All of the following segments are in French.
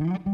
Mm-hmm.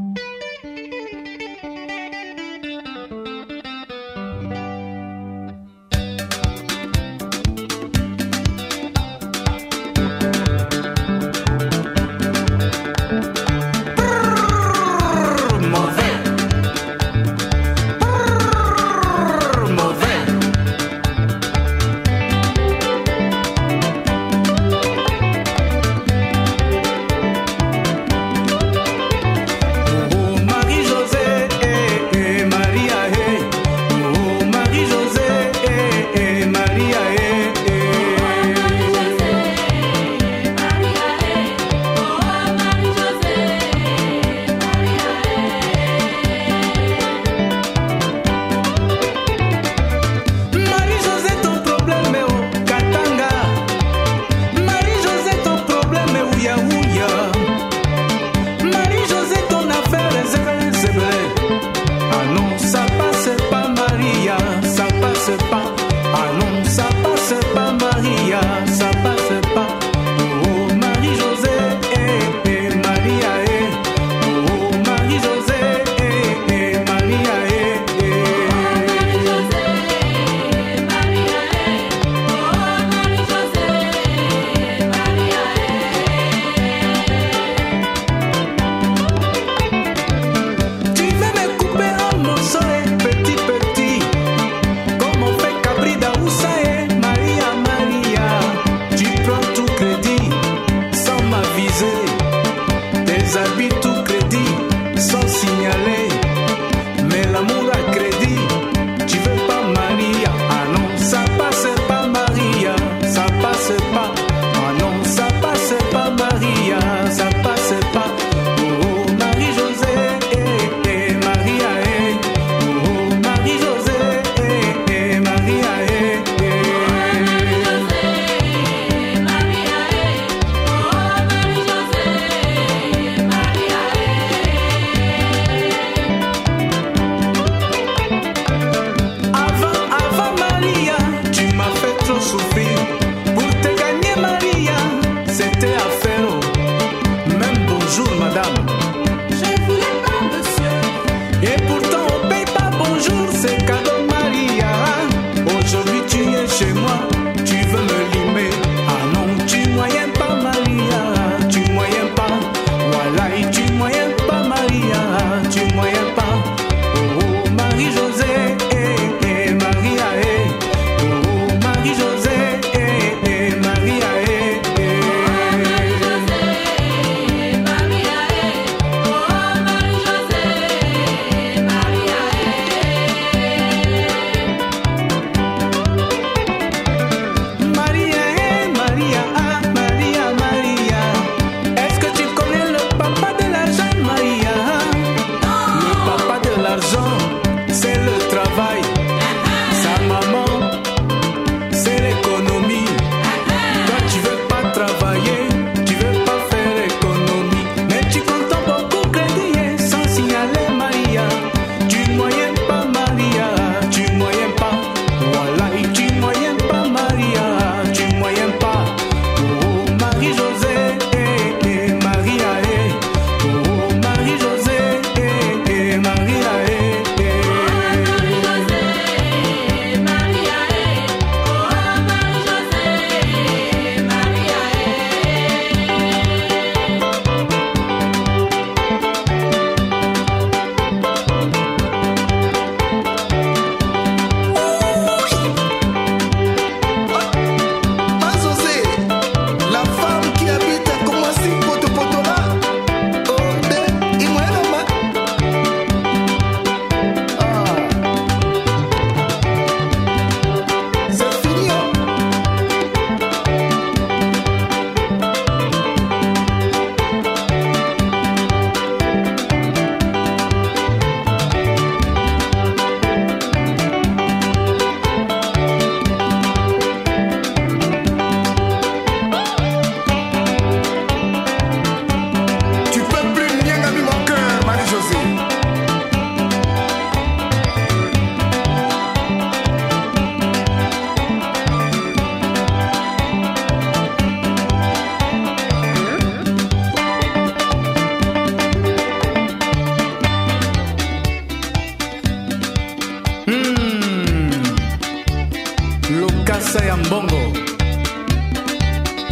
mikasa ya mbongo.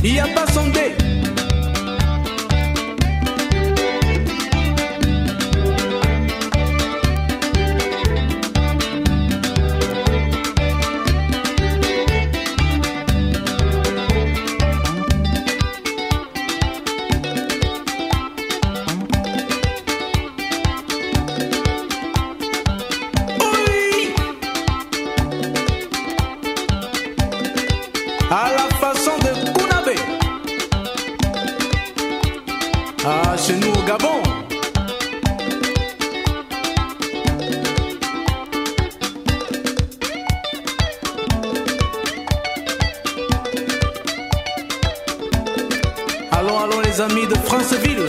Ya basonde À la façon de Kounabe. Ah, chez nous au Gabon. Allons, allons les amis de Franceville.